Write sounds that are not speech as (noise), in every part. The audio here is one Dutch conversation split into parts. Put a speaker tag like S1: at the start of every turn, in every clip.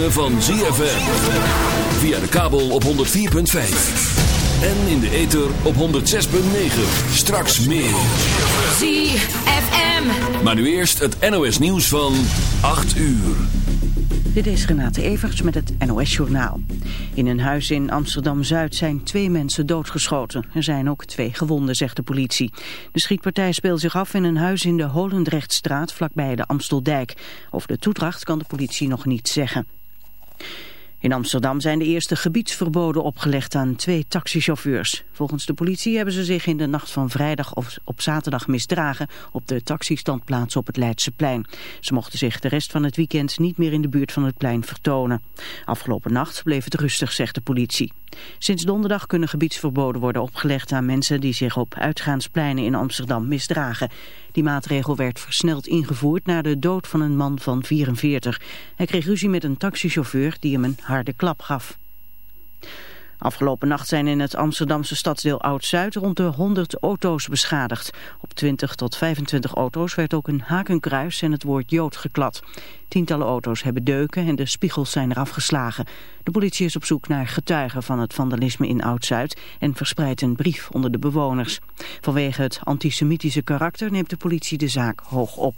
S1: ritme van ZFM. Via de kabel op 104.5. En in de ether op 106.9. Straks meer.
S2: ZFM.
S1: Maar nu eerst het NOS nieuws van 8 uur.
S3: Dit is Renate Evers met het NOS Journaal. In een huis in Amsterdam-Zuid zijn twee mensen doodgeschoten. Er zijn ook twee gewonden, zegt de politie. De schietpartij speelt zich af in een huis in de Holendrechtstraat vlakbij de Amsteldijk. Over de toedracht kan de politie nog niet zeggen. In Amsterdam zijn de eerste gebiedsverboden opgelegd aan twee taxichauffeurs. Volgens de politie hebben ze zich in de nacht van vrijdag of op zaterdag misdragen op de taxistandplaats op het Leidseplein. Ze mochten zich de rest van het weekend niet meer in de buurt van het plein vertonen. Afgelopen nacht bleef het rustig, zegt de politie. Sinds donderdag kunnen gebiedsverboden worden opgelegd aan mensen die zich op uitgaanspleinen in Amsterdam misdragen. Die maatregel werd versneld ingevoerd na de dood van een man van 44. Hij kreeg ruzie met een taxichauffeur die hem een harde klap gaf. Afgelopen nacht zijn in het Amsterdamse stadsdeel Oud-Zuid rond de 100 auto's beschadigd. Op 20 tot 25 auto's werd ook een hakenkruis en het woord Jood geklad. Tientallen auto's hebben deuken en de spiegels zijn eraf geslagen. De politie is op zoek naar getuigen van het vandalisme in Oud-Zuid en verspreidt een brief onder de bewoners. Vanwege het antisemitische karakter neemt de politie de zaak hoog op.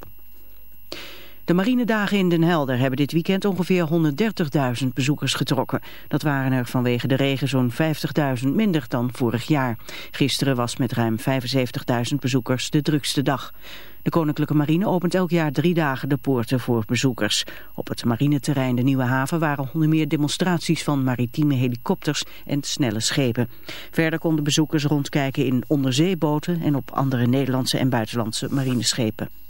S3: De marinedagen in Den Helder hebben dit weekend ongeveer 130.000 bezoekers getrokken. Dat waren er vanwege de regen zo'n 50.000 minder dan vorig jaar. Gisteren was met ruim 75.000 bezoekers de drukste dag. De Koninklijke Marine opent elk jaar drie dagen de poorten voor bezoekers. Op het marineterrein de Nieuwe Haven waren onder meer demonstraties van maritieme helikopters en snelle schepen. Verder konden bezoekers rondkijken in onderzeeboten en op andere Nederlandse en buitenlandse marineschepen.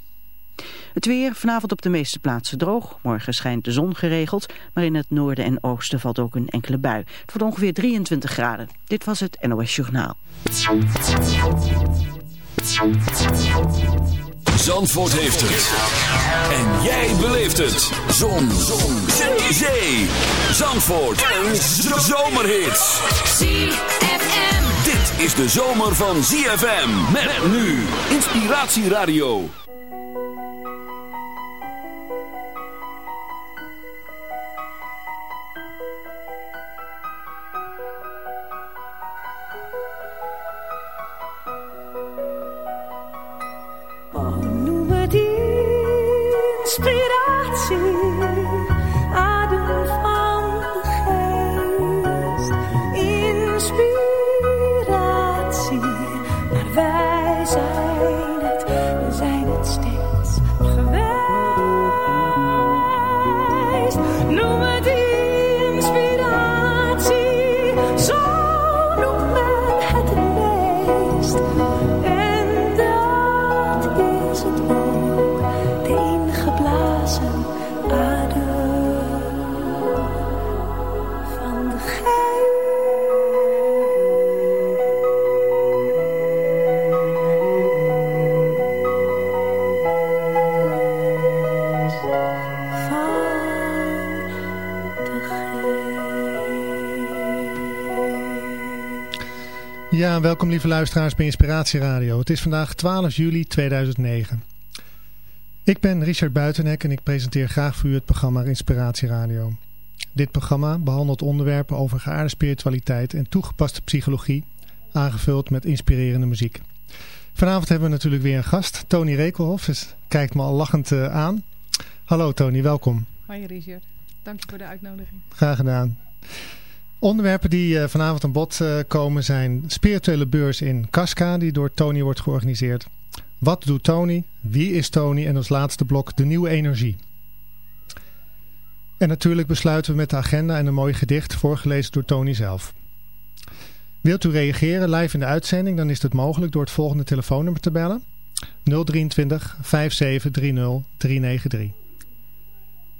S3: Het weer, vanavond op de meeste plaatsen droog. Morgen schijnt de zon geregeld, maar in het noorden en oosten valt ook een enkele bui. Het wordt ongeveer 23 graden. Dit was het NOS Journaal.
S1: Zandvoort heeft het. En jij beleeft het. Zon. zon. Zee. Zee. Zandvoort. Een zomerhit. ZFM. Dit is de zomer van ZFM. Met nu. Inspiratieradio.
S2: Lieve luisteraars bij Inspiratie Radio. Het is vandaag 12 juli 2009. Ik ben Richard Buitenhek en ik presenteer graag voor u het programma Inspiratie Radio. Dit programma behandelt onderwerpen over geaarde spiritualiteit en toegepaste psychologie, aangevuld met inspirerende muziek. Vanavond hebben we natuurlijk weer een gast, Tony Rekelhoff, dus kijkt me al lachend eh, aan. Hallo Tony, welkom.
S4: Hoi Richard, dank je voor de uitnodiging.
S2: Graag gedaan. Onderwerpen die uh, vanavond aan bod uh, komen zijn spirituele beurs in Casca die door Tony wordt georganiseerd. Wat doet Tony? Wie is Tony? En als laatste blok de nieuwe energie. En natuurlijk besluiten we met de agenda en een mooi gedicht voorgelezen door Tony zelf. Wilt u reageren live in de uitzending? Dan is het mogelijk door het volgende telefoonnummer te bellen. 023 5730 393.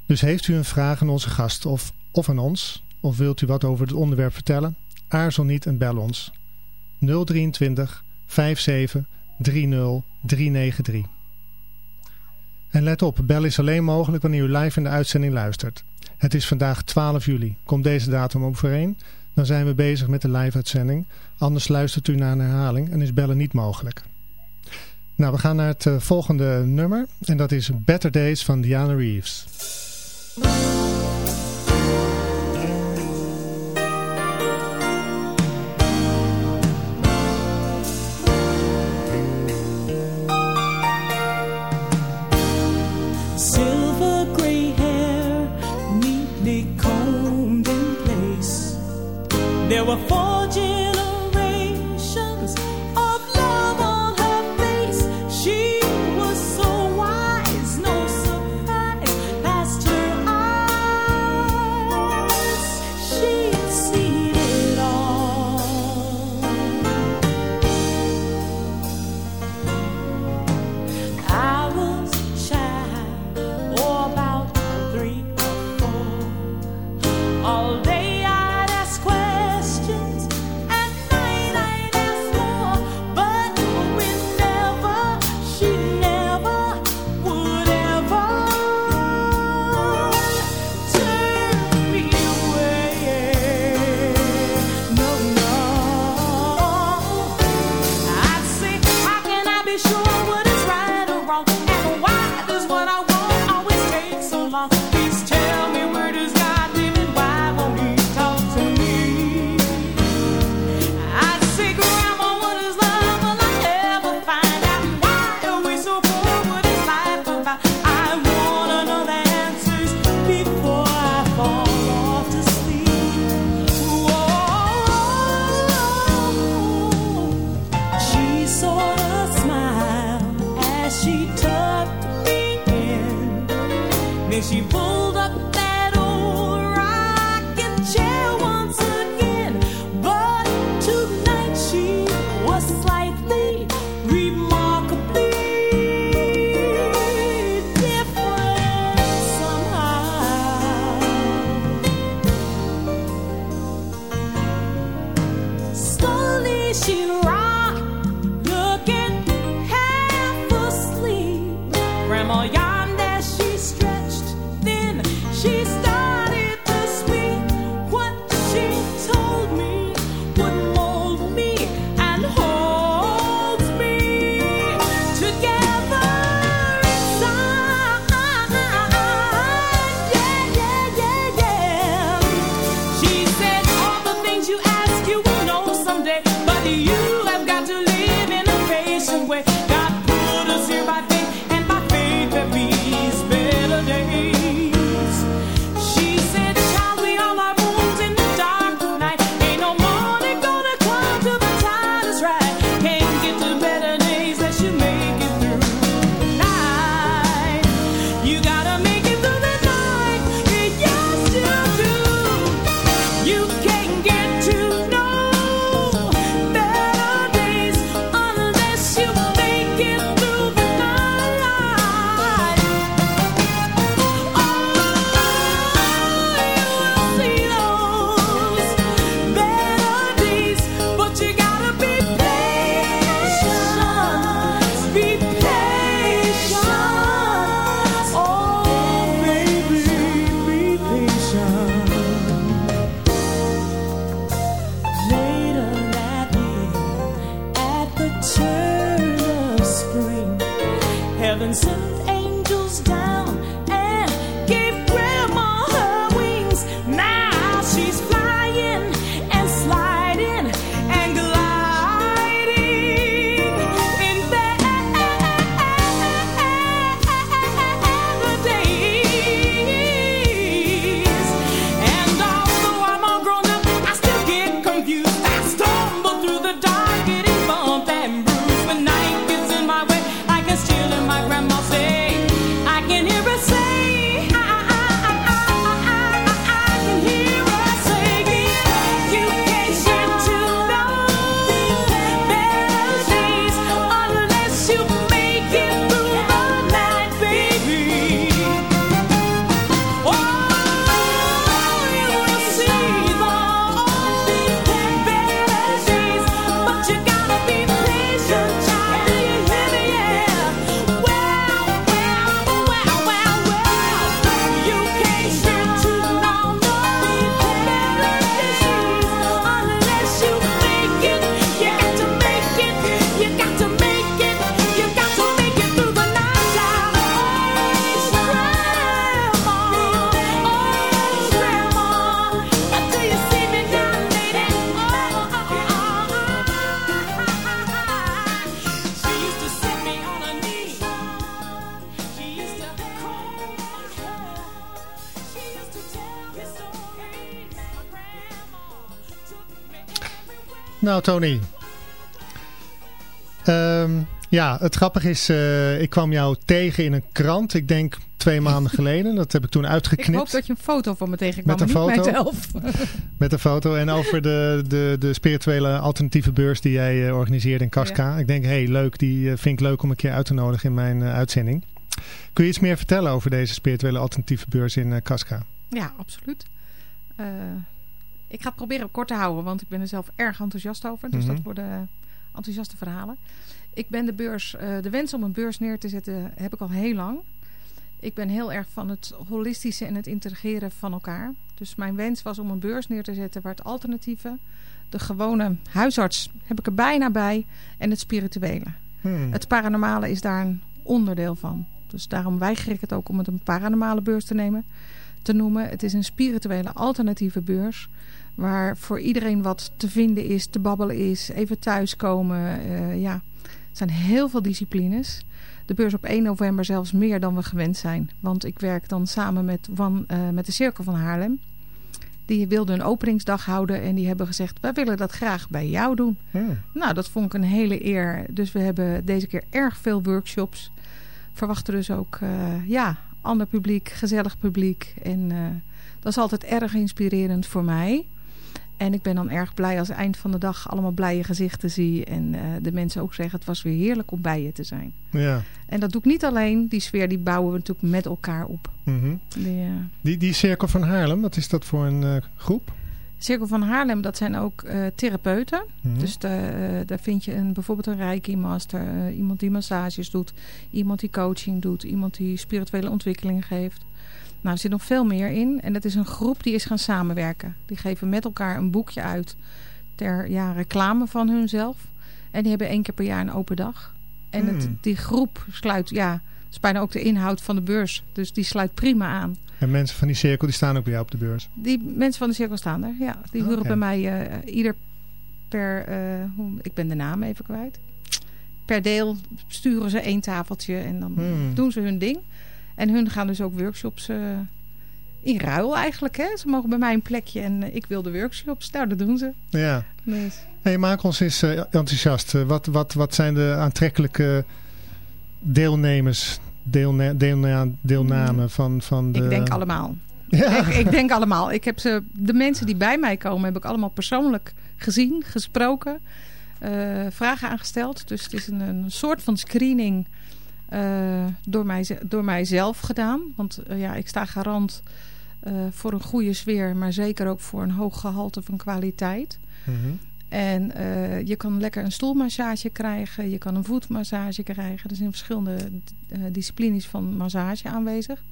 S2: Dus heeft u een vraag aan onze gast of, of aan ons of wilt u wat over het onderwerp vertellen? Aarzel niet en bel ons. 023 57 30 393. En let op, bel is alleen mogelijk wanneer u live in de uitzending luistert. Het is vandaag 12 juli. Komt deze datum overeen? Dan zijn we bezig met de live-uitzending. Anders luistert u naar een herhaling en is bellen niet mogelijk. Nou, we gaan naar het uh, volgende nummer. En dat is Better Days van Diana Reeves.
S5: 我疯。
S2: Nou, Tony. Ehm, ja, het grappige is, uh, ik kwam jou tegen in een krant. Ik denk twee (laughs) maanden geleden. Dat heb ik toen uitgeknipt. Ik
S4: hoop dat je een foto van me tegenkwam,
S2: met een foto,
S4: mijzelf. (laughs)
S2: Met een foto en over de, de, de spirituele alternatieve beurs die jij uh, organiseerde in Casca. Ik denk, hé, hey, leuk. Die uh, vind ik leuk om een keer uit te nodigen in mijn uitzending. Kun je iets meer vertellen over deze spirituele alternatieve beurs in Casca?
S4: Ja, absoluut. Ik ga het proberen kort te houden, want ik ben er zelf erg enthousiast over. Dus dat mhm. worden enthousiaste verhalen. Ik ben de beurs, uh, de wens om een beurs neer te zetten heb ik al heel lang. Ik ben heel erg van het holistische en het integreren van elkaar. Dus mijn wens was om een beurs neer te zetten waar het alternatieve, de gewone huisarts heb ik er bijna bij en het spirituele. Hmm. Het paranormale is daar een onderdeel van. Dus daarom weiger ik het ook om het een paranormale beurs te nemen, te noemen. Het is een spirituele alternatieve beurs Waar voor iedereen wat te vinden is, te babbelen is, even thuiskomen. Uh, ja, het zijn heel veel disciplines. De beurs op 1 november zelfs meer dan we gewend zijn. Want ik werk dan samen met, van, uh, met de Cirkel van Haarlem. Die wilden een openingsdag houden en die hebben gezegd... wij willen dat graag bij jou doen. Hmm. Nou, dat vond ik een hele eer. Dus we hebben deze keer erg veel workshops. Verwachten dus ook uh, ja, Ander publiek, gezellig publiek. En dat is altijd erg inspirerend voor mij. En ik ben dan erg blij als eind van de dag allemaal blije gezichten zie. En uh, de mensen ook zeggen het was weer heerlijk om bij je te zijn.
S2: Ja.
S4: En dat doe ik niet alleen. Die sfeer die bouwen we natuurlijk met elkaar op.
S2: Mm -hmm.
S4: die, uh...
S2: die, die Cirkel van Haarlem, wat is dat voor een uh, groep?
S4: Cirkel van Haarlem, dat zijn ook therapeuten.
S2: Mm -hmm.
S4: Dus de, daar vind je een, bijvoorbeeld een Reiki master. iemand die massages doet. Iemand die coaching doet. Iemand die spirituele ontwikkeling geeft. Nou, er zit nog veel meer in. En dat is een groep die is gaan samenwerken. Die geven met elkaar een boekje uit ter ja, reclame van hunzelf. En die hebben één keer per jaar een open dag. En het,
S2: Hmm.
S4: die groep sluit, ja, is bijna ook de inhoud van de beurs. Dus die sluit prima aan.
S2: En mensen van die cirkel die staan ook bij jou op de beurs?
S4: Die mensen van de cirkel staan er, ja. Die huren
S2: Oké.
S4: bij mij eh, ieder per, eh, hoe, ik ben de naam even kwijt. Per deel sturen ze één tafeltje en dan
S2: Hmm.
S4: doen ze hun ding. En hun gaan dus ook workshops eh, in ruil eigenlijk. Hè? Ze mogen bij mij een plekje en eh, ik wil de workshops. Nou, dat doen ze.
S2: Ja.
S4: Dus,
S2: Hey, maak ons eens eh, enthousiast. Wat, wat, wat zijn de aantrekkelijke deelnemers, deelne deelna deelname van, van de...
S4: Ik denk allemaal. (laughs)
S2: Ja.
S4: Ik, ik denk allemaal. Ik heb ze, de mensen die bij mij komen, heb ik allemaal persoonlijk gezien, gesproken, vragen aangesteld. Dus het is een, een soort van screening door, mij, door mijzelf gedaan. Want eh, ja, ik sta garant eh, voor een goede sfeer, maar zeker ook voor een hoog gehalte van kwaliteit.
S2: Mhm.
S4: En eh, je kan lekker een stoelmassage krijgen. Je kan een voetmassage krijgen. Er zijn verschillende eh, disciplines van massage aanwezig.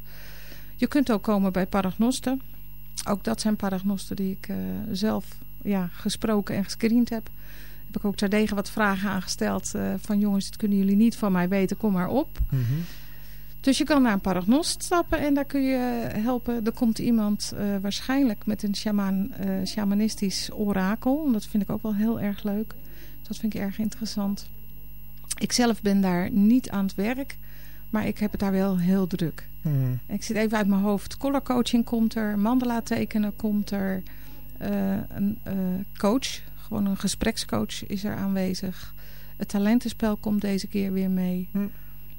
S4: Je kunt ook komen bij paragnosten. Ook dat zijn paragnosten die ik eh, zelf ja, gesproken en gescreend heb. Heb ik ook terdege wat vragen aangesteld. eh, van jongens, dit kunnen jullie niet van mij weten. Kom maar op.
S2: Mhm.
S4: Dus je kan naar een paragnost stappen en daar kun je helpen. Er komt iemand eh, waarschijnlijk met een shaman, eh, shamanistisch orakel. Dat vind ik ook wel heel erg leuk. Dat vind ik erg interessant. Ik zelf ben daar niet aan het werk, maar ik heb het daar wel heel druk.
S2: Mhm.
S4: Ik zit even uit mijn hoofd. Color coaching komt er, mandala tekenen komt er. een coach, gewoon een gesprekscoach is er aanwezig. Het talentenspel komt deze keer weer mee.
S2: Hm.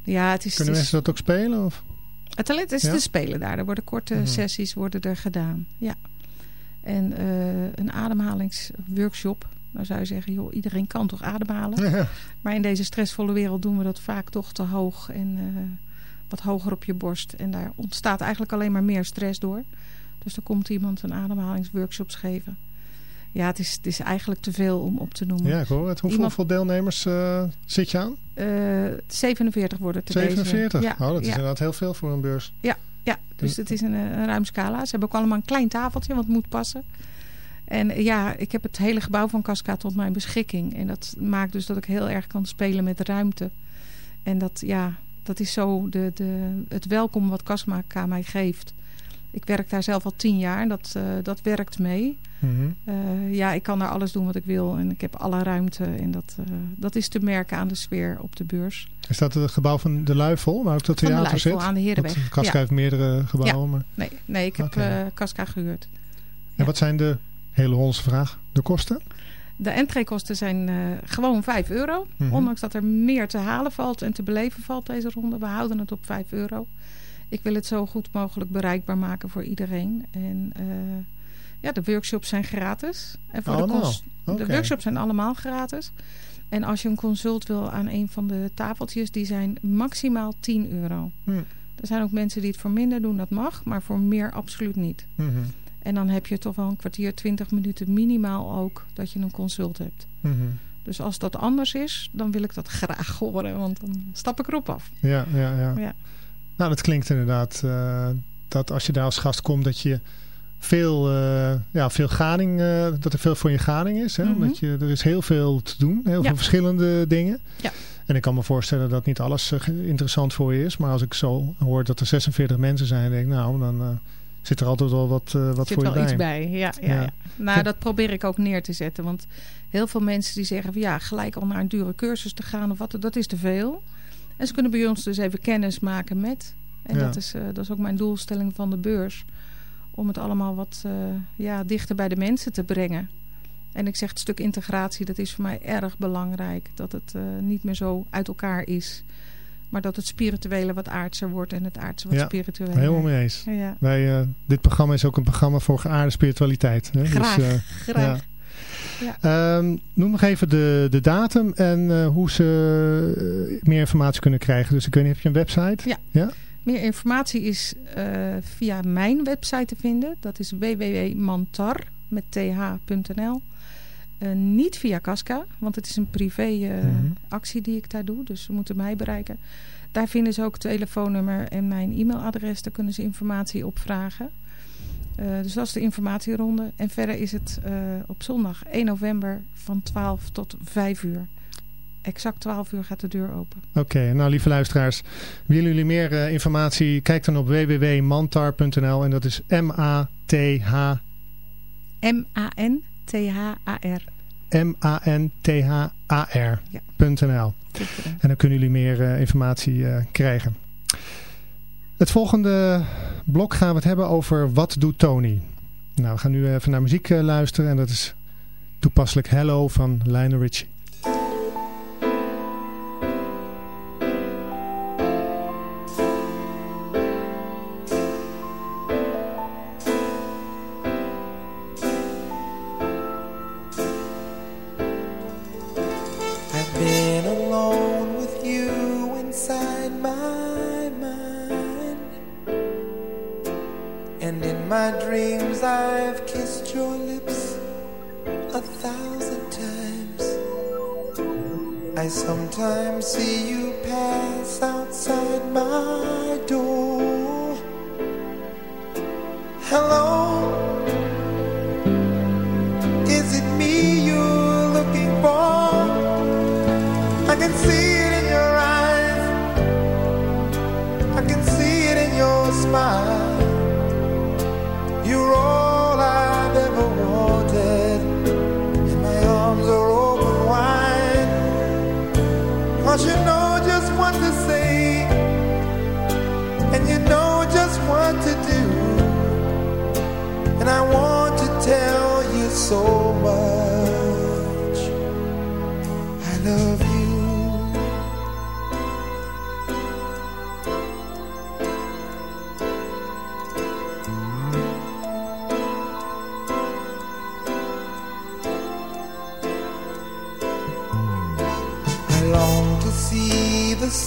S4: Ja, het is,
S2: Kunnen
S4: het is
S2: mensen dat ook spelen? Of?
S4: het talent is
S2: Ja?
S4: te spelen daar. Er worden korte
S2: Mhm.
S4: sessies worden er gedaan. Ja. En eh, een ademhalingsworkshop. Nou zou je zeggen, joh, iedereen kan toch ademhalen. (laughs)
S2: Ja.
S4: Maar in deze stressvolle wereld doen we dat vaak toch te hoog. En eh, wat hoger op je borst. En daar ontstaat eigenlijk alleen maar meer stress door. Dus er komt iemand een ademhalingsworkshops geven. Ja, het is, het is eigenlijk te veel om op te noemen.
S2: ja, ik hoor het. Hoeveel,
S4: Iemand-
S2: deelnemers eh, zit je aan?
S4: Eh, 47 worden er deze.
S2: 47?
S4: Ja,
S2: oh, dat is
S4: ja.
S2: inderdaad heel veel voor een beurs.
S4: Ja, dus het is een, eh, een ruim scala. Ze hebben ook allemaal een klein tafeltje, want het moet passen. En eh, ja, ik heb het hele gebouw van Casca tot mijn beschikking. En dat maakt dus dat ik heel erg kan spelen met ruimte. En dat, ja, dat is zo de, de, het welkom wat Casca mij geeft. Ik werk daar zelf al tien jaar en dat, eh, dat werkt mee.
S2: Mhm.
S4: Eh, ja, ik kan daar alles doen wat ik wil en ik heb alle ruimte. En dat, eh, dat is te merken aan de sfeer op de beurs.
S2: Is dat het gebouw van de Luifel, waar ook dat
S4: Van de
S2: theater
S4: Luifel
S2: zit?
S4: aan de Herenweg.
S2: Casca
S4: Ja.
S2: heeft meerdere gebouwen. Maar...
S4: Nee, nee ik heb eh Casca gehuurd.
S2: En wat zijn de, hele onze vraag, de kosten?
S4: De entreekosten zijn gewoon 5 euro.
S2: Mhm.
S4: Ondanks dat er meer te halen valt en te beleven valt deze ronde. We houden het op 5 euro. Ik wil het zo goed mogelijk bereikbaar maken voor iedereen. En eh, ja, de workshops zijn gratis. En voor de,
S2: Allemaal? Oké.
S4: de workshops zijn allemaal gratis. En als je een consult wil aan een van de tafeltjes, die zijn maximaal 10 euro.
S2: Hm.
S4: Er zijn ook mensen die het voor minder doen, dat mag. Maar voor meer absoluut niet.
S2: Mhm.
S4: En dan heb je toch wel een kwartier, 20 minuten minimaal ook dat je een consult hebt.
S2: Mhm.
S4: Dus als dat anders is, dan wil ik dat graag horen. Want dan stap ik erop af.
S2: Ja, ja, ja,
S4: Ja.
S2: Nou, dat klinkt inderdaad eh, dat als je daar als gast komt, dat je veel, eh, ja, veel gading, eh, dat er veel voor je gading is. Hè?
S4: Mhm.
S2: Omdat je, er is heel veel te doen, heel
S4: Ja.
S2: veel verschillende dingen.
S4: Ja.
S2: En ik kan me voorstellen dat niet alles interessant voor je is. Maar als ik zo hoor dat er 46 mensen zijn, denk ik, nou, dan zit er altijd wel wat, wat
S4: zit
S2: voor je
S4: wel
S2: bij.
S4: iets bij. Ja, ja,
S2: Ja.
S4: ja. Nou, dat probeer ik ook neer te zetten. Want heel veel mensen die zeggen van ja, gelijk al naar een dure cursus te gaan of wat, dat is te veel. En ze kunnen bij ons dus even kennis maken met. En
S2: Ja.
S4: dat, is, eh, dat is ook mijn doelstelling van de beurs. Om het allemaal wat eh, ja, dichter bij de mensen te brengen. En ik zeg het stuk integratie, dat is voor mij erg belangrijk. Dat het eh, niet meer zo uit elkaar is. Maar dat het spirituele wat aardser wordt en het aardse wat
S2: ja,
S4: spirituele.
S2: helemaal mee eens.
S4: Ja.
S2: Wij, uh, dit programma is ook een programma voor geaarde spiritualiteit. Hè?
S4: Graag,
S2: dus, uh,
S4: graag.
S2: Ja. Ja. Um, noem nog even de, de datum en uh, hoe ze meer informatie kunnen krijgen. Dus ik weet niet, heb je een website?
S4: Ja.
S2: ja?
S4: Meer informatie is via mijn website te vinden. Dat is www.mantar met th.nl. Uh, niet via Casca, want het is een privé uh, mm -hmm. actie die ik daar doe. Dus ze moeten mij bereiken. Daar vinden ze ook het telefoonnummer en mijn e-mailadres. Daar kunnen ze informatie op vragen. Uh, dus dat is de informatieronde. En verder is het op zondag 1 november van 12 tot 5 uur. Exact 12 uur gaat de deur open.
S2: Oké, okay, nou lieve luisteraars. Willen jullie meer informatie? Kijk dan op www.mantar.nl en dat is M-A-T-H...
S4: M-A-N... T-H-A-R.
S2: M-A-N-T-H-A-R.nl ja. En dan kunnen jullie meer uh, informatie uh, krijgen. Het volgende blok gaan we het hebben over Wat doet Tony? Nou, we gaan nu even naar muziek uh, luisteren. En dat is toepasselijk Hello van Lionel Richie.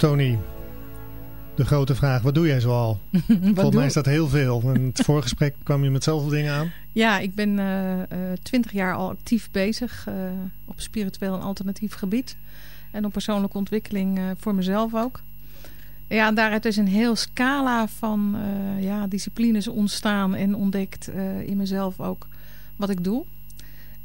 S2: Tony, de grote vraag, wat doe jij zoal? (laughs) Volgens mij is dat heel veel. In het (laughs) voorgesprek kwam je met zoveel dingen aan.
S4: Ja, ik ben eh, eh, twintig jaar al actief bezig uh, op spiritueel en alternatief gebied. En op persoonlijke ontwikkeling voor mezelf ook. Ja, en daaruit is een heel scala van ja, disciplines ontstaan en ontdekt in mezelf ook wat ik doe.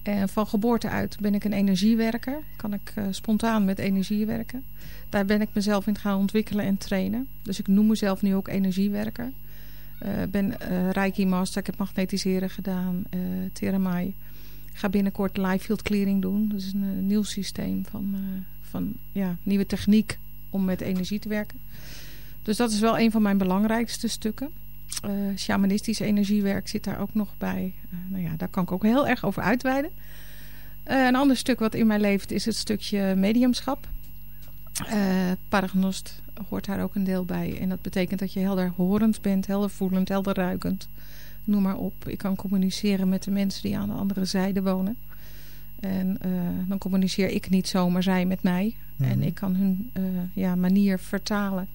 S4: En van geboorte uit ben ik een energiewerker. Kan ik spontaan met energie werken. Daar ben ik mezelf in gaan ontwikkelen en trainen. Dus ik noem mezelf nu ook energiewerker. Ik uh, ben uh, Reiki Master, ik heb magnetiseren gedaan, uh, Theramai. Ik ga binnenkort live field clearing doen. Dat is een, een nieuw systeem van, van ja, nieuwe techniek om met energie te werken. Dus dat is wel een van mijn belangrijkste stukken. Uh, shamanistisch energiewerk zit daar ook nog bij. Uh, nou ja, daar kan ik ook heel erg over uitweiden. Uh, een ander stuk wat in mij leeft is het stukje mediumschap. Paragnost hoort daar ook een deel bij. En dat betekent dat je helder horend bent, helder voelend, helder ruikend. Noem maar op. Ik kan communiceren met de mensen die aan de andere zijde wonen. En dan communiceer ik niet zomaar zij met mij. Mm. En ik kan hun ja, manier vertalen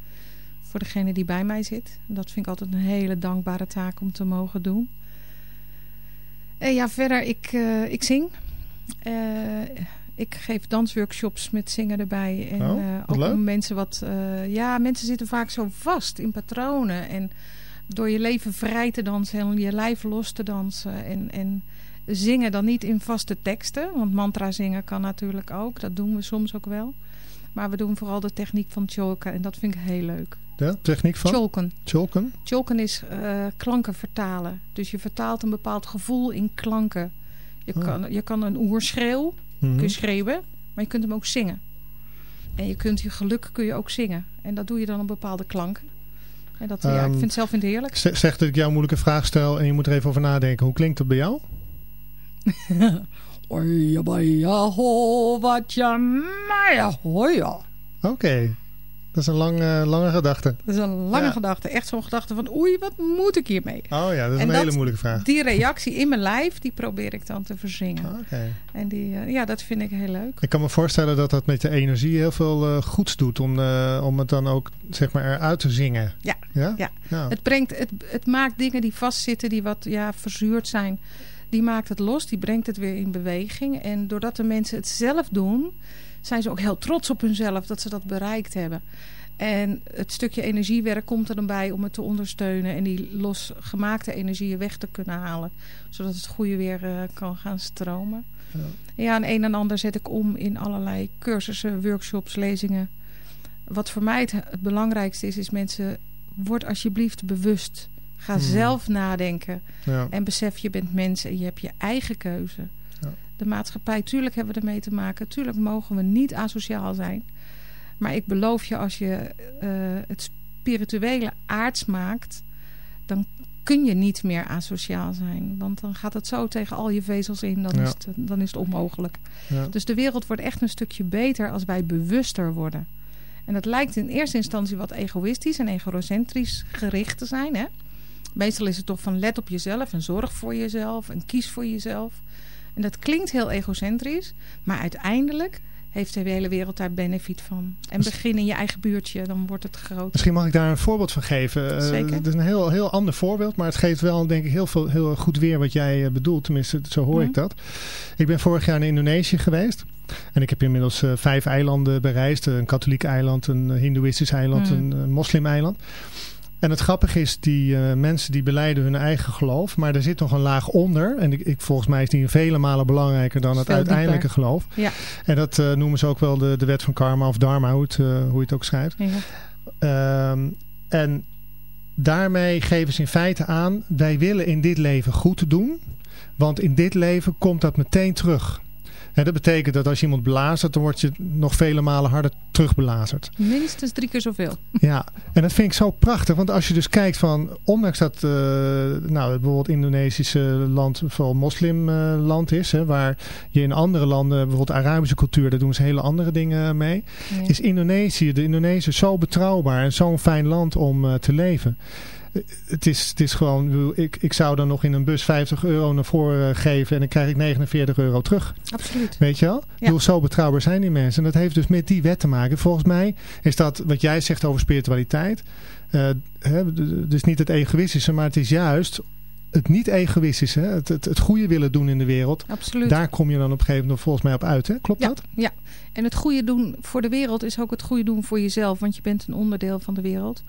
S4: voor degene die bij mij zit. Dat vind ik altijd een hele dankbare taak om te mogen doen. En ja, verder, ik, ik zing. Ik geef dansworkshops met zingen erbij. En
S2: oh,
S4: uh, ook
S2: leuk.
S4: om mensen wat... Ja, mensen zitten vaak zo vast in patronen. En door je leven vrij te dansen en je lijf los te dansen. En, en zingen dan niet in vaste teksten. Want mantra zingen kan natuurlijk ook. Dat doen we soms ook wel. Maar we doen vooral de techniek van cholken. En dat vind ik heel leuk.
S2: De techniek van?
S4: Cholken.
S2: Cholken?
S4: Cholken is uh, klanken vertalen. Dus je vertaalt een bepaald gevoel in klanken. Je, oh. kan, je kan een oerschreeuw Mm -hmm. kun je schreeuwen, maar je kunt hem ook zingen. En je kunt je geluk kun je ook zingen. En dat doe je dan op bepaalde klanken. En dat, um, ja, ik vind het zelf vind het heerlijk.
S2: Zeg dat ik jou een moeilijke vraag stel en je moet er even over nadenken. Hoe klinkt dat bij jou? (laughs) Oké. Dat is een lang, uh, lange gedachte.
S4: Dat is een lange ja. gedachte. Echt zo'n gedachte van oei, wat moet ik hiermee?
S2: Oh ja, dat is en een dat, hele moeilijke vraag.
S4: Die reactie in mijn lijf, die probeer ik dan te verzingen.
S2: Oké. Okay.
S4: En die, uh, ja, dat vind ik heel leuk.
S2: Ik kan me voorstellen dat dat met de energie heel veel uh, goeds doet. Om, om het dan ook zeg maar eruit te zingen.
S4: Ja,
S2: ja?
S4: ja. ja. Het, brengt, het, het maakt dingen die vastzitten, die wat ja, verzuurd zijn. Die maakt het los, die brengt het weer in beweging. En doordat de mensen het zelf doen zijn ze ook heel trots op hunzelf dat ze dat bereikt hebben. En het stukje energiewerk komt er dan bij om het te ondersteunen en die losgemaakte energieën weg te kunnen halen. Zodat het goede weer uh, kan gaan stromen. Ja. ja, en een en ander zet ik om in allerlei cursussen, workshops, lezingen. Wat voor mij het, het belangrijkste is, is mensen, word alsjeblieft bewust. Ga hmm. zelf nadenken.
S2: Ja.
S4: En besef, je bent mens en je hebt je eigen keuze.
S2: Ja.
S4: De maatschappij, tuurlijk hebben we ermee te maken. Tuurlijk mogen we niet asociaal zijn. Maar ik beloof je, als je uh, het spirituele aards maakt... dan kun je niet meer asociaal zijn. Want dan gaat het zo tegen al je vezels in. Dan,
S2: Ja.
S4: is, het, dan is het onmogelijk.
S2: Ja.
S4: Dus de wereld wordt echt een stukje beter als wij bewuster worden. En dat lijkt in eerste instantie wat egoïstisch en egocentrisch gericht te zijn. Hè? Meestal is het toch van let op jezelf en zorg voor jezelf en kies voor jezelf. En dat klinkt heel egocentrisch. Maar uiteindelijk heeft de hele wereld daar benefit van. En begin in je eigen buurtje, dan wordt het groot.
S2: Misschien mag ik daar een voorbeeld van geven. Eh,
S4: Zeker.
S2: Het is een heel, heel ander voorbeeld, maar het geeft wel denk ik heel, veel, heel goed weer wat jij eh, bedoelt. Tenminste, zo hoor
S4: Mhm.
S2: ik dat. Ik ben vorig jaar in Indonesië geweest. En ik heb inmiddels eh, vijf eilanden bereisd. Een katholiek eiland, een hindoeïstisch eiland,
S4: Mhm.
S2: een, een moslim-eiland. En het grappige is, die eh, mensen die beleiden hun eigen geloof. Maar er zit nog een laag onder. En ik, ik, volgens mij is die vele malen belangrijker dan het uiteindelijke
S4: dieper.
S2: geloof.
S4: Ja.
S2: En dat eh, noemen ze ook wel de, de wet van karma of dharma, hoe, het, eh, hoe je het ook schrijft.
S4: Ja.
S2: Ehm, en daarmee geven ze in feite aan, wij willen in dit leven goed doen. Want in dit leven komt dat meteen terug. Dat betekent dat als iemand belazert, dan word je nog vele malen harder terugbelazerd.
S4: Minstens drie keer zoveel. (laughs)
S2: Ja, en dat vind ik zo prachtig. Want als je dus kijkt van, ondanks dat uh, nou, bijvoorbeeld Indonesische land vooral moslimland uh, is. Hè, waar je in andere landen, bijvoorbeeld Arabische cultuur, daar doen ze hele andere dingen mee.
S4: Ja.
S2: Is Indonesië, de Indonesiërs zo betrouwbaar en zo'n fijn land om uh, te leven. Het is, het is gewoon, ik, ik zou dan nog in een bus 50 euro naar voren geven en dan krijg ik 49 euro terug.
S4: Absoluut.
S2: Weet je wel? Ja. zo betrouwbaar zijn die mensen. En dat heeft dus met die wet te maken. Volgens mij is dat wat jij zegt over spiritualiteit. Uh, hè, dus niet het egoïstische, maar het is juist het niet egoïstische, het, het, het goede willen doen in de wereld.
S4: Absoluut.
S2: Daar kom je dan op een gegeven moment volgens mij op uit. Hè? Klopt dat?
S4: Ja, en het goede doen voor de wereld is ook het goede doen voor jezelf. Want je bent een onderdeel van de wereld.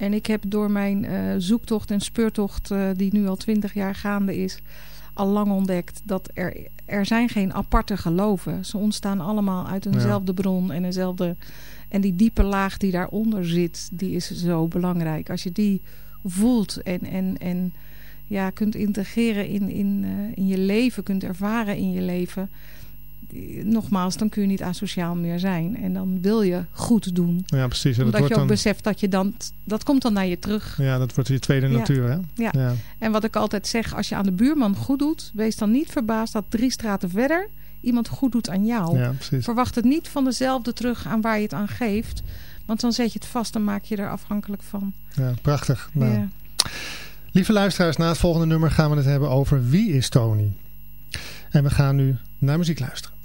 S4: En ik heb door mijn uh, zoektocht en speurtocht, uh, die nu al twintig jaar gaande is, al lang ontdekt dat er, er zijn geen aparte geloven. Ze ontstaan allemaal uit eenzelfde ja. bron en eenzelfde... En die diepe laag die daaronder zit, die is zo belangrijk. Als je die voelt en, en, en ja, kunt integreren in, in, uh, in je leven, kunt ervaren in je leven nogmaals, dan kun je niet asociaal meer zijn. En dan wil je goed doen.
S2: Ja, precies.
S4: En Omdat je ook
S2: dan...
S4: beseft dat je dan... Dat komt dan naar je terug.
S2: Ja, dat wordt je tweede
S4: ja.
S2: natuur, hè?
S4: Ja. ja. En wat ik altijd zeg, als je aan de buurman goed doet... wees dan niet verbaasd dat drie straten verder... iemand goed doet aan jou.
S2: Ja, precies.
S4: Verwacht het niet van dezelfde terug aan waar je het aan geeft. Want dan zet je het vast en maak je er afhankelijk van.
S2: Ja, prachtig. Nou. Ja. Lieve luisteraars, na het volgende nummer gaan we het hebben over wie is Tony. En we gaan nu naar muziek luisteren.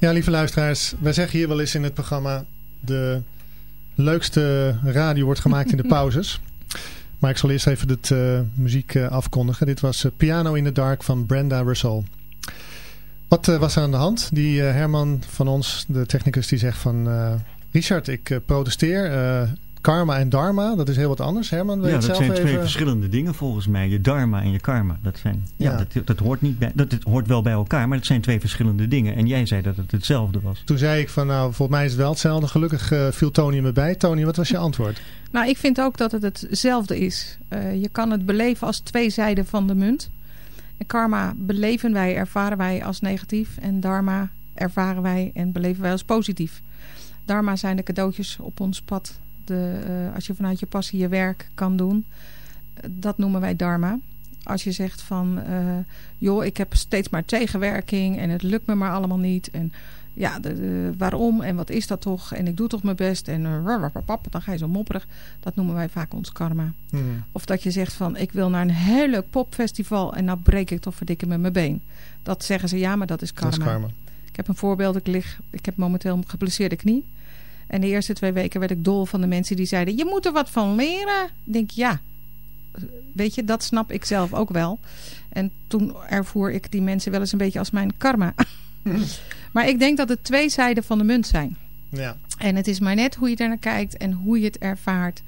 S2: Ja, lieve luisteraars, wij zeggen hier wel eens in het programma... de leukste radio wordt gemaakt in de (laughs) pauzes. Maar ik zal eerst even de uh, muziek uh, afkondigen. Dit was uh, Piano in the Dark van Brenda Russell. Wat was er aan de hand? Die Herman van ons, de technicus, die zegt van... Richard, ik protesteer karma en dharma, dat is heel wat anders. Herman,
S6: ja, dat zijn twee verschillende dingen volgens mij. Je dharma en je karma. Dat, zijn, ja. dat, dat, hoort niet bij, dat hoort wel bij elkaar, maar dat zijn twee verschillende dingen. En jij zei dat het hetzelfde was.
S2: Toen zei ik van, nou, volgens mij is het wel hetzelfde. Gelukkig uh, viel Tony me bij. Tony, wat was je antwoord?
S4: Nou, ik vind ook dat het hetzelfde is. Uh, je kan het beleven als twee zijden van de munt. En karma beleven wij, ervaren wij als negatief. En dharma ervaren wij en beleven wij als positief. Dharma zijn de cadeautjes op ons pad de, uh, als je vanuit je passie je werk kan doen. Dat noemen wij dharma. Als je zegt van, uh, joh, ik heb steeds maar tegenwerking en het lukt me maar allemaal niet. En ja, de, waarom en wat is dat toch? En ik doe toch mijn best en uh, dan ga je zo mopperig. Dat noemen wij vaak ons karma. Hmm. Of dat je zegt van, ik wil naar een heel leuk popfestival en nou breek ik toch verdikken met mijn been. Dat zeggen ze, ja, maar dat is karma. Dat is karma. Ik heb een voorbeeld, ik, lig, ik heb momenteel een geblesseerde knie. En de eerste twee weken werd ik dol van de mensen die zeiden... je moet er wat van leren. Ik denk, ja, weet je, dat snap ik zelf ook wel. En toen ervoer ik die mensen wel eens een beetje als mijn karma. (laughs) maar ik denk dat het twee zijden van de munt zijn. Ja. En het is maar net hoe je er naar kijkt en hoe je het ervaart.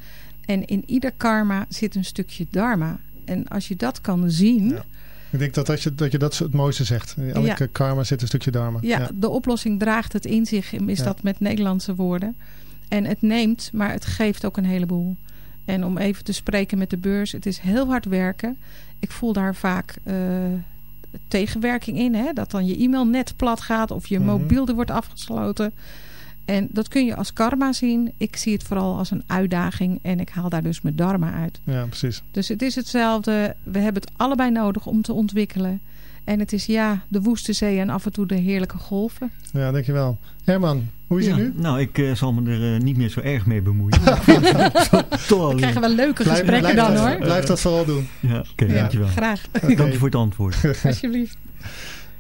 S4: En in ieder karma zit een stukje dharma. En als je dat kan zien... Ja.
S2: Ik denk dat, dat, je, dat je dat het mooiste zegt. Elke karma zit een stukje dharma.
S4: Ja, de oplossing draagt het in zich, is dat met Nederlandse woorden. En het neemt, maar het geeft ook een heleboel. En om even te spreken met de beurs, het is heel hard werken. Ik voel daar vaak uh, tegenwerking in. Hè? Dat dan je e-mail net plat gaat of je mhm. mobiel er wordt afgesloten. En dat kun je als karma zien. Ik zie het vooral als een uitdaging en ik haal daar dus mijn dharma uit.
S2: Ja, precies.
S4: Dus het is hetzelfde. We hebben het allebei nodig om te ontwikkelen. En het is ja, de woeste zee en af en toe de heerlijke golven.
S2: Ja, dankjewel. Herman, hoe is het nu?
S6: Nou, ik uh, zal me er uh, niet meer zo erg mee bemoeien. (laughs)
S4: We krijgen wel leuke gesprekken blijf dan
S2: dat,
S4: hoor.
S2: Blijf dat vooral doen.
S6: Ja, oké, okay, ja, dankjewel.
S4: Graag.
S6: Okay. Dank je voor het antwoord. (laughs)
S4: Alsjeblieft.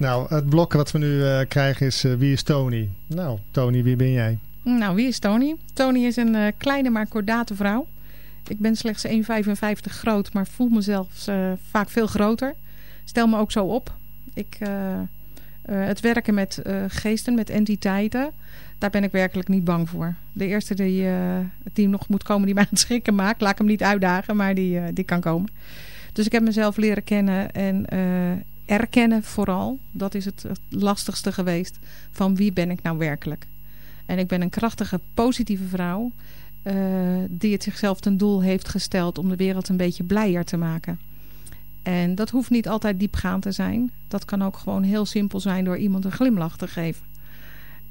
S2: Nou, het blok wat we nu uh, krijgen is Wie is Tony? Nou, Tony, wie ben jij?
S4: Nou, wie is Tony? Tony is een uh, kleine maar kordate vrouw. Ik ben slechts 1,55 groot, maar voel mezelf vaak veel groter. Stel me ook zo op. Ik, het werken met geesten, met entiteiten, daar ben ik werkelijk niet bang voor. De eerste die, die nog moet komen die mij aan het schrikken maakt, laat ik hem niet uitdagen, maar die, die kan komen. Dus ik heb mezelf leren kennen en erkennen vooral. Dat is het, lastigste geweest. Van wie ben ik nou werkelijk? En ik ben een krachtige, positieve vrouw. Uh, die het zichzelf ten doel heeft gesteld om de wereld een beetje blijer te maken. En dat hoeft niet altijd diepgaand te zijn. Dat kan ook gewoon heel simpel zijn door iemand een glimlach te geven.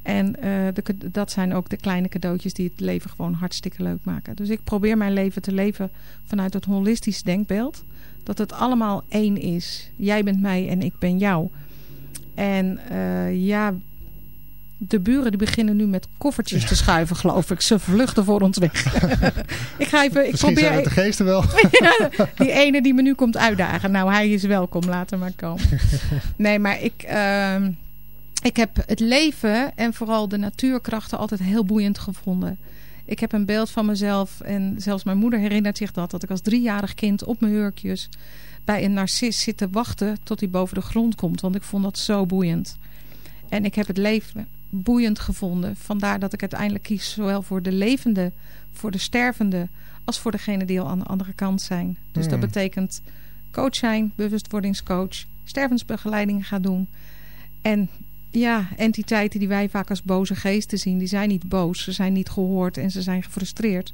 S4: En de, dat zijn ook de kleine cadeautjes die het leven gewoon hartstikke leuk maken. Dus ik probeer mijn leven te leven vanuit het holistisch denkbeeld. Dat het allemaal één is. Jij bent mij en ik ben jou. En uh, ja, de buren die beginnen nu met koffertjes te schuiven, geloof ik. Ze vluchten voor ons weg. (laughs) ik ga even... Ik
S2: Misschien probeer... de geesten wel. (laughs)
S4: die ene die me nu komt uitdagen. Nou, hij is welkom. Laat hem maar komen. (laughs) nee, maar ik... Uh, ik heb het leven en vooral de natuurkrachten altijd heel boeiend gevonden. Ik heb een beeld van mezelf en zelfs mijn moeder herinnert zich dat. Dat ik als driejarig kind op mijn hurkjes bij een narcis zit te wachten tot hij boven de grond komt. Want ik vond dat zo boeiend. En ik heb het leven boeiend gevonden. Vandaar dat ik uiteindelijk kies zowel voor de levende, voor de stervende, als voor degene die al aan de andere kant zijn. Dus dat hmm. betekent coach zijn, bewustwordingscoach, stervensbegeleiding gaan doen. En ja, entiteiten die wij vaak als boze geesten zien, die zijn niet boos, ze zijn niet gehoord en ze zijn gefrustreerd.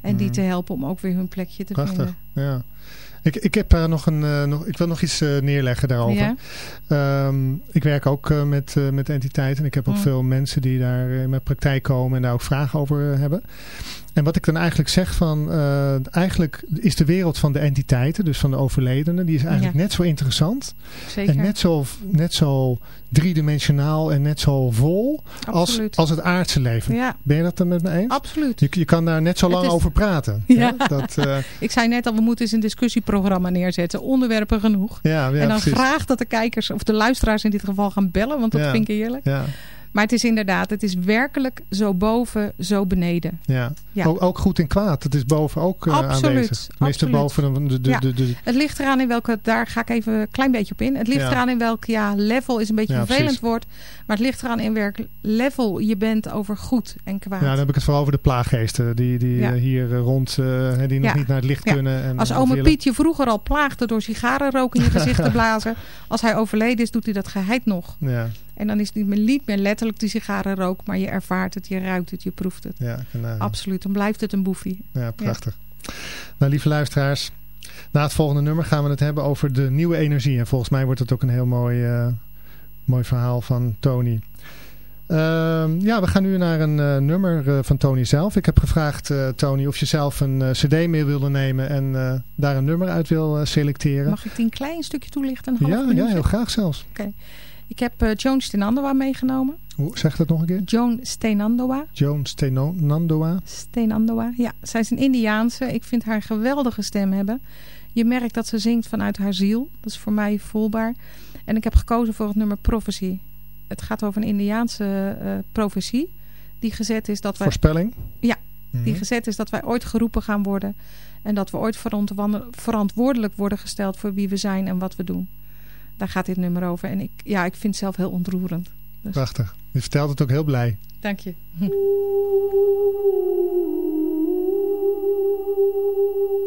S4: En die hmm. te helpen om ook weer hun plekje te
S2: Prachtig,
S4: vinden.
S2: ja. Ik, ik, heb, uh, nog een, uh, nog, ik wil nog iets uh, neerleggen daarover. Ja? Um, ik werk ook met, met entiteiten. Ik heb ook mm. veel mensen die daar in mijn praktijk komen en daar ook vragen over hebben. En wat ik dan eigenlijk zeg van, uh, eigenlijk is de wereld van de entiteiten, dus van de overledenen, die is eigenlijk net zo interessant. Zeker. En net zo, net zo driedimensionaal en net zo vol als, als het aardse leven. Ja. Ben je dat dan met me eens?
S4: Absoluut.
S2: Je, je kan daar net zo lang over praten.
S4: Ja. Dat, uh... (laughs) ik zei net al, we moeten eens een discussieprogramma neerzetten. Onderwerpen genoeg. En dan precies. graag dat de kijkers, of de luisteraars in dit geval gaan bellen, want dat vind ik eerlijk. Ja. Maar het is inderdaad, het is werkelijk zo boven, zo beneden.
S2: Ja, Ook, ook, goed en kwaad. Het is boven ook uh, absoluut, aanwezig. Meestal boven de, de, de,
S4: Het ligt eraan in welke, daar ga ik even een klein beetje op in. Het ligt eraan in welk ja, level is een beetje vervelend woord. Maar het ligt eraan in welk level je bent over goed en kwaad.
S2: Ja, dan heb ik het vooral over de plaaggeesten. Die, die uh, hier rond, uh, die nog niet naar het licht kunnen. En,
S4: Als ome Piet je vroeger al plaagde door sigarenrook in je gezicht te (laughs) blazen. Als hij overleden is, doet hij dat geheid nog.
S2: Ja.
S4: En dan is het niet meer, niet meer letterlijk die sigarenrook, maar je ervaart het, je ruikt het, je proeft het.
S2: Ja,
S4: Absoluut, dan blijft het een boefie.
S2: Ja, prachtig. Nou, lieve luisteraars, na het volgende nummer gaan we het hebben over de nieuwe energie. En volgens mij wordt het ook een heel mooi, uh, mooi verhaal van Tony. Uh, ja, we gaan nu naar een uh, nummer van Tony zelf. Ik heb gevraagd, Tony, of je zelf een cd mee wilde nemen en daar een nummer uit wil selecteren.
S4: Mag ik die een klein stukje toelichten?
S2: Een half ja, ja, heel graag zelfs.
S4: Oké. Okay. Ik heb uh, Joan Stenandoa meegenomen.
S2: Hoe zeg dat nog een keer?
S4: Joan Stenandoa.
S2: Joan Stenandoa.
S4: Stenandoa, ja. Zij is een Indiaanse. Ik vind haar een geweldige stem hebben. Je merkt dat ze zingt vanuit haar ziel. Dat is voor mij voelbaar. En ik heb gekozen voor het nummer Prophecy. Het gaat over een Indiaanse uh, profetie. Die gezet is dat wij...
S2: Voorspelling?
S4: Ja. Die mm -hmm. gezet is dat wij ooit geroepen gaan worden. En dat we ooit verantwoordelijk worden gesteld voor wie we zijn en wat we doen daar gaat dit nummer over. En ik, ja, ik vind het zelf heel ontroerend.
S2: Dus. Prachtig. Je vertelt het ook heel blij.
S4: Dank je. (laughs)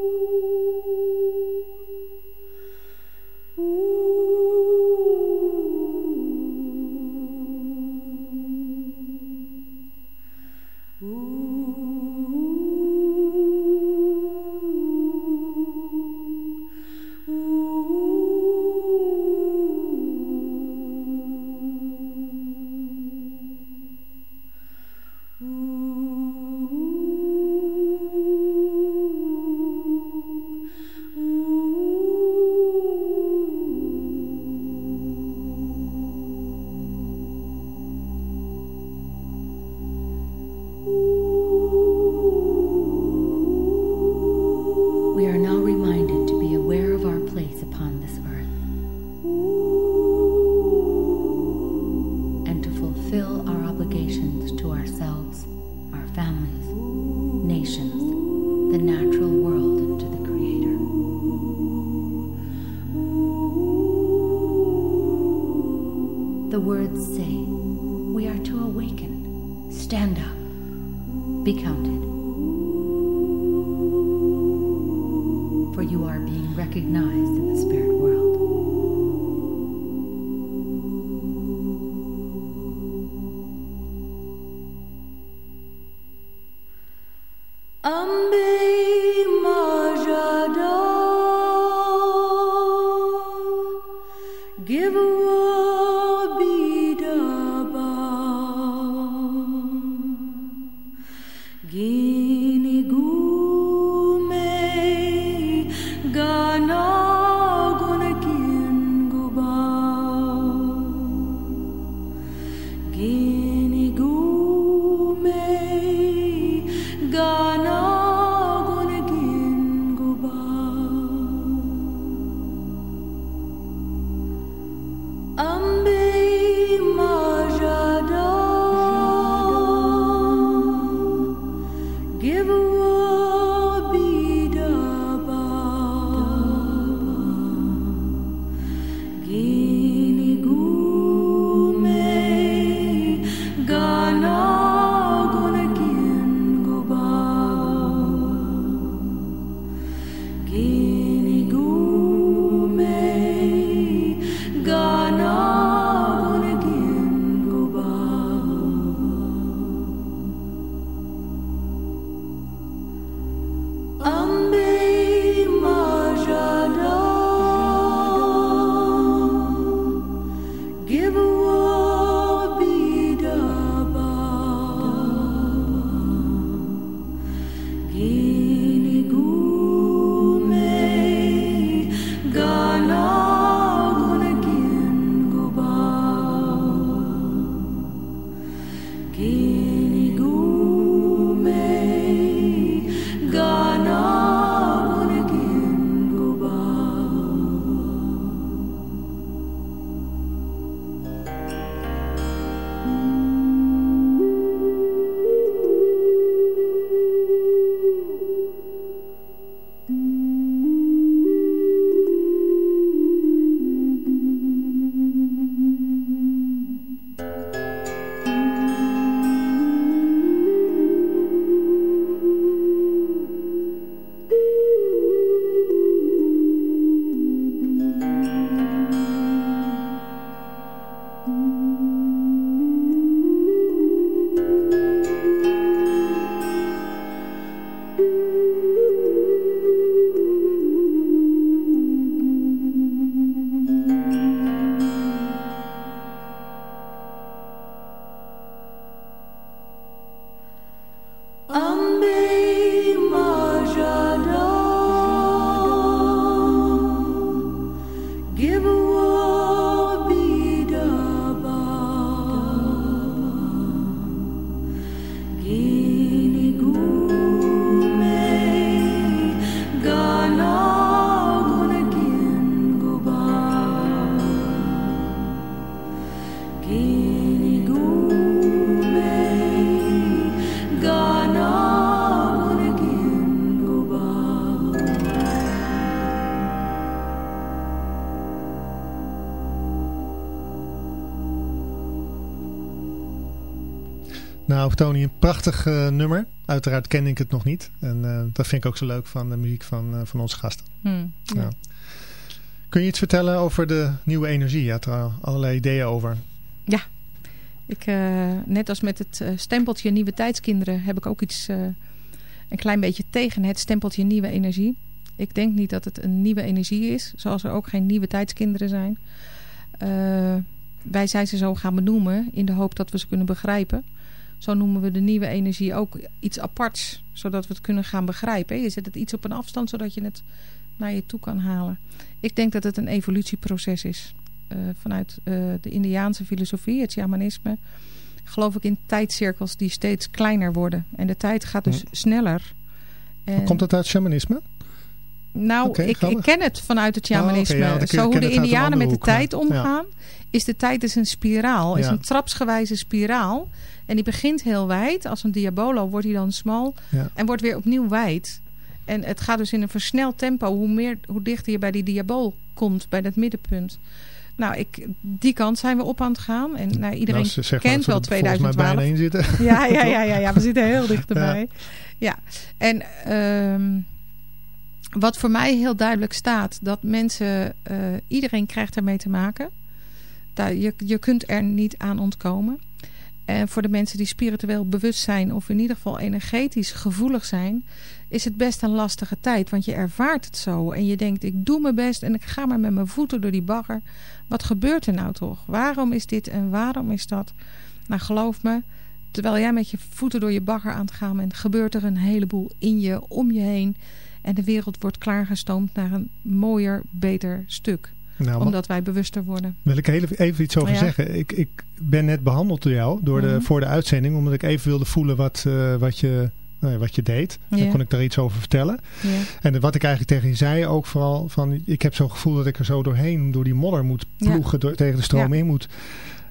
S2: Nou, Tony, een prachtig nummer. Uiteraard ken ik het nog niet. En dat vind ik ook zo leuk van de muziek van, van onze gasten.
S4: Hmm, ja.
S2: Kun je iets vertellen over de nieuwe energie? Je had er allerlei ideeën over.
S4: Ja, ik, net als met het stempeltje Nieuwe Tijdskinderen heb ik ook iets een klein beetje tegen het stempeltje nieuwe energie. Ik denk niet dat het een nieuwe energie is, zoals er ook geen nieuwe tijdskinderen zijn. Wij zijn ze zo gaan benoemen in de hoop dat we ze kunnen begrijpen. Zo noemen we de nieuwe energie ook iets aparts, zodat we het kunnen gaan begrijpen. Je zet het iets op een afstand, zodat je het naar je toe kan halen. Ik denk dat het een evolutieproces is. Uh, vanuit uh, de Indiaanse filosofie, het shamanisme geloof ik in tijdcirkels die steeds kleiner worden. En de tijd gaat dus hm. sneller.
S2: En... Komt dat uit shamanisme?
S4: Nou, ik, ik, ken het vanuit het shamanisme. Oh, Zo hoe de indianen met de tijd omgaan, is de tijd dus een spiraal. Is een trapsgewijze spiraal. En die begint heel wijd. Als een diabolo wordt hij dan smal. En wordt weer opnieuw wijd. En het gaat dus in een versneld tempo. Hoe, meer, hoe dichter je bij die diabool komt, bij dat middenpunt. Nou, ik, die kant zijn we op aan het gaan. En nou, iedereen nou, kent wel 2012.
S2: in zitten. (laughs)
S4: Ja, ja, ja, ja, ja, we zitten heel (laughs) dichterbij. Ja, ja. en um, wat voor mij heel duidelijk staat, dat mensen, uh, iedereen krijgt ermee te maken. Daar, je, je kunt er niet aan ontkomen. En voor de mensen die spiritueel bewust zijn of in ieder geval energetisch gevoelig zijn, is het best een lastige tijd. Want je ervaart het zo en je denkt ik doe mijn best en ik ga maar met mijn voeten door die bagger. Wat gebeurt er nou toch? Waarom is dit en waarom is dat? Nou geloof me, terwijl jij met je voeten door je bagger aan het gaan bent, gebeurt er een heleboel in je, om je heen. En de wereld wordt klaargestoomd naar een mooier, beter stuk. Nou, omdat wij bewuster worden.
S2: Wil ik even iets over zeggen. Ik, ik ben net behandeld door jou door de, mhm. voor de uitzending. Omdat ik even wilde voelen wat, uh, wat, je, nou wat je deed. Dan kon ik daar iets over vertellen. Ja. En wat ik eigenlijk tegen je zei ook vooral. Van, ik heb zo'n gevoel dat ik er zo doorheen door die modder moet ploegen. Door, tegen de stroom in moet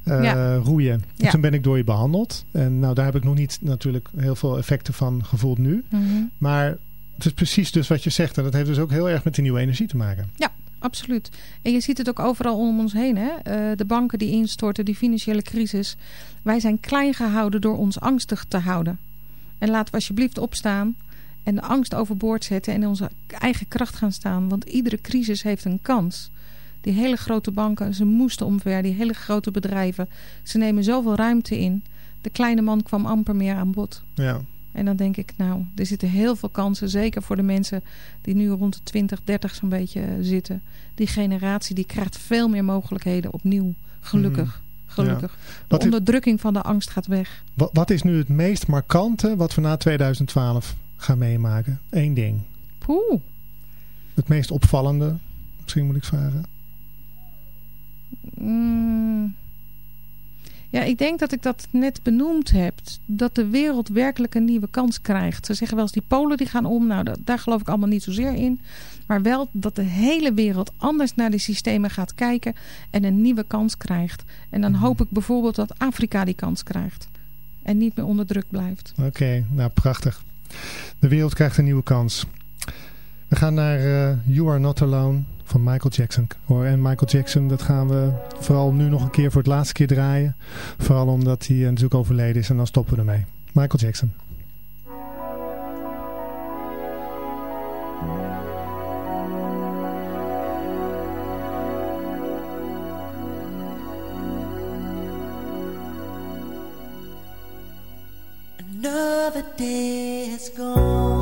S2: uh, roeien. Dus toen ben ik door je behandeld. En nou daar heb ik nog niet natuurlijk heel veel effecten van gevoeld nu. Mhm. Maar het is precies dus wat je zegt. En dat heeft dus ook heel erg met die nieuwe energie te maken.
S4: Ja, absoluut. En je ziet het ook overal om ons heen. Hè? Uh, de banken die instorten, die financiële crisis. Wij zijn klein gehouden door ons angstig te houden. En laten we alsjeblieft opstaan en de angst overboord zetten en in onze eigen kracht gaan staan. Want iedere crisis heeft een kans. Die hele grote banken, ze moesten omver. Die hele grote bedrijven, ze nemen zoveel ruimte in. De kleine man kwam amper meer aan bod.
S2: Ja,
S4: en dan denk ik, nou, er zitten heel veel kansen. Zeker voor de mensen die nu rond de 20, 30 zo'n beetje eh, zitten. Die generatie die krijgt veel meer mogelijkheden opnieuw. Gelukkig. Mhm. Gelukkig. De onderdrukking van de angst gaat weg.
S2: Wat, wat is nu het meest markante wat we na 2012 gaan meemaken? Eén ding.
S4: Poeh.
S2: Het meest opvallende, misschien moet ik vragen.
S4: Mm. Ja, ik denk dat ik dat net benoemd heb. Dat de wereld werkelijk een nieuwe kans krijgt. Ze zeggen wel eens die polen die gaan om. Nou, daar geloof ik allemaal niet zozeer in. Maar wel dat de hele wereld anders naar die systemen gaat kijken. En een nieuwe kans krijgt. En dan mhm. hoop ik bijvoorbeeld dat Afrika die kans krijgt. En niet meer onder druk blijft.
S2: Oké, nou prachtig. De wereld krijgt een nieuwe kans. We gaan naar uh, You Are Not Alone van Michael Jackson. Hoor. En Michael Jackson, dat gaan we vooral nu nog een keer voor het laatste keer draaien. Vooral omdat hij natuurlijk overleden is en dan stoppen we ermee. Michael Jackson. Another day gone.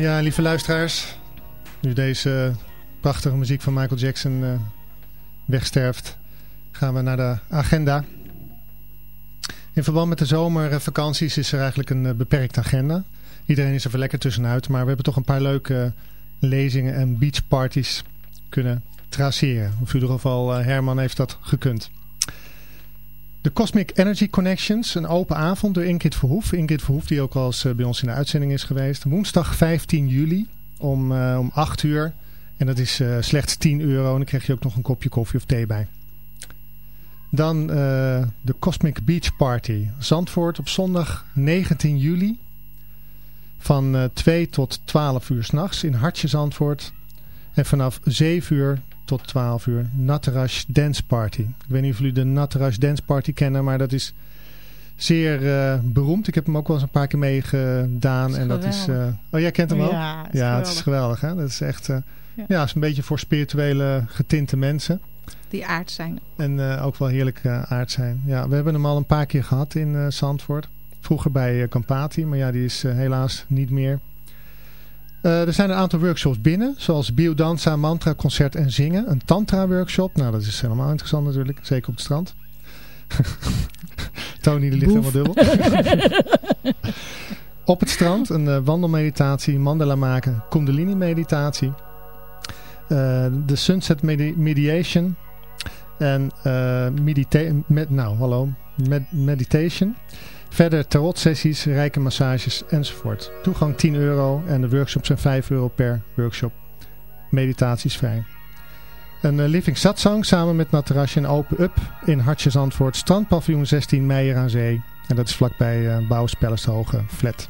S2: Ja, lieve luisteraars. Nu deze prachtige muziek van Michael Jackson uh, wegsterft, gaan we naar de agenda. In verband met de zomervakanties is er eigenlijk een uh, beperkte agenda. Iedereen is er lekker tussenuit, maar we hebben toch een paar leuke lezingen en beachparties kunnen traceren. Of in ieder geval Herman heeft dat gekund. De Cosmic Energy Connections, een open avond door Ingrid Verhoef. Ingrid Verhoef die ook al eens bij ons in de uitzending is geweest. Woensdag 15 juli om, uh, om 8 uur. En dat is uh, slechts 10 euro. En dan krijg je ook nog een kopje koffie of thee bij. Dan de Cosmic Beach Party. Zandvoort op zondag 19 juli. Van 2 tot 12 uur s'nachts in Hartje Zandvoort. En vanaf 7 uur tot 12 uur Natarash Dance Party. Ik weet niet of jullie de Natarash Dance Party kennen, maar dat is zeer uh, beroemd. Ik heb hem ook wel eens een paar keer meegedaan. En dat is. Uh, oh, jij kent hem ook?
S4: Ja,
S2: ja het is geweldig. Hè? Dat is echt. Uh, ja. ja, is een beetje voor spirituele getinte mensen.
S4: Die aard zijn.
S2: En ook wel heerlijk aard zijn. Ja, we hebben hem al een paar keer gehad in Zandvoort. Vroeger bij Campati, maar ja, die is helaas niet meer. Er zijn een aantal workshops binnen, zoals biodanza, mantra, concert en zingen. Een tantra workshop, nou dat is helemaal interessant natuurlijk, zeker op het strand. (laughs) Tony die ligt
S4: Boef.
S2: helemaal dubbel. (laughs) Op het strand een uh, wandelmeditatie, mandala maken, kundalini meditatie. Uh, de sunset medi mediation. En uh, medita med nou, hallo, med meditation. Verder tarot sessies, rijke massages enzovoort. Toegang 10 euro en de workshops zijn 5 euro per workshop. Meditaties vrij. Een uh, living satsang samen met Natarasje en Open Up in Hartje Zandvoort. Strandpaviljoen 16 Meijer aan Zee. En dat is vlakbij uh, Bouwspellers de Hoge Flat.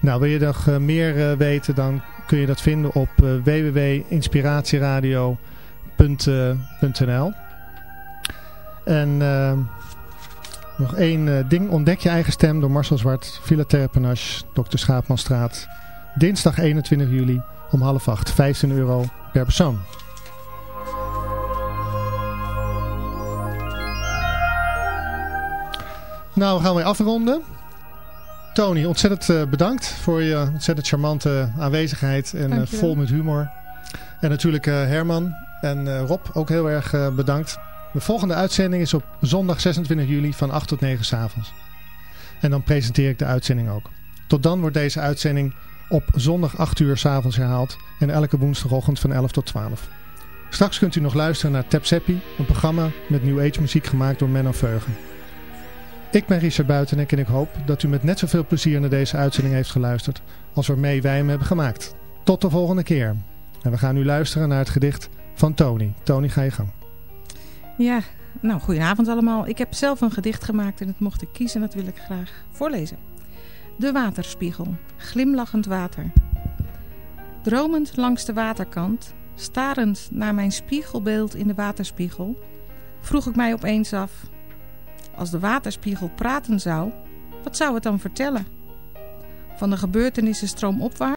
S2: Nou, wil je nog uh, meer weten, dan kun je dat vinden op www.inspiratieradio.nl En nog één ding. Ontdek je eigen stem door Marcel Zwart, Villa Terpenache, Dr. Schaapmanstraat. Dinsdag 21 juli om half acht. 15 euro per persoon. Nou, we gaan weer afronden. Tony, ontzettend uh, bedankt voor je ontzettend charmante aanwezigheid en uh, vol met humor. En natuurlijk Herman en Rob ook heel erg bedankt. De volgende uitzending is op zondag 26 juli van 8 tot 9 s avonds. En dan presenteer ik de uitzending ook. Tot dan wordt deze uitzending op zondag 8 uur s avonds herhaald en elke woensdagochtend van 11 tot 12. Straks kunt u nog luisteren naar Tap Seppi, een programma met New Age muziek gemaakt door Menno Veugen. Ik ben Richard Buitenek en ik hoop dat u met net zoveel plezier naar deze uitzending heeft geluisterd als waarmee wij hem hebben gemaakt. Tot de volgende keer. En we gaan nu luisteren naar het gedicht van Tony. Tony, ga je gang.
S4: Ja, nou goedenavond allemaal. Ik heb zelf een gedicht gemaakt en het mocht ik kiezen en dat wil ik graag voorlezen. De waterspiegel, glimlachend water. Dromend langs de waterkant, starend naar mijn spiegelbeeld in de waterspiegel, vroeg ik mij opeens af... Als de waterspiegel praten zou, wat zou het dan vertellen? Van de gebeurtenissen stroomopwaarts